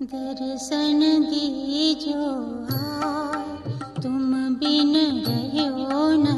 दर्शन दीजो तुम बिन रहो न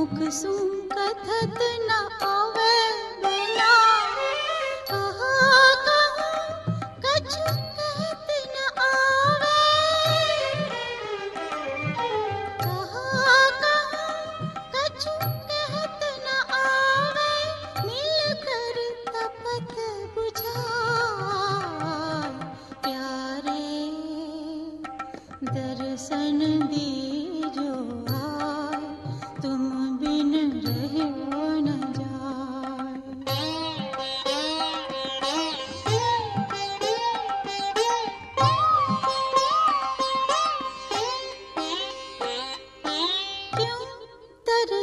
मुख सुं कथत न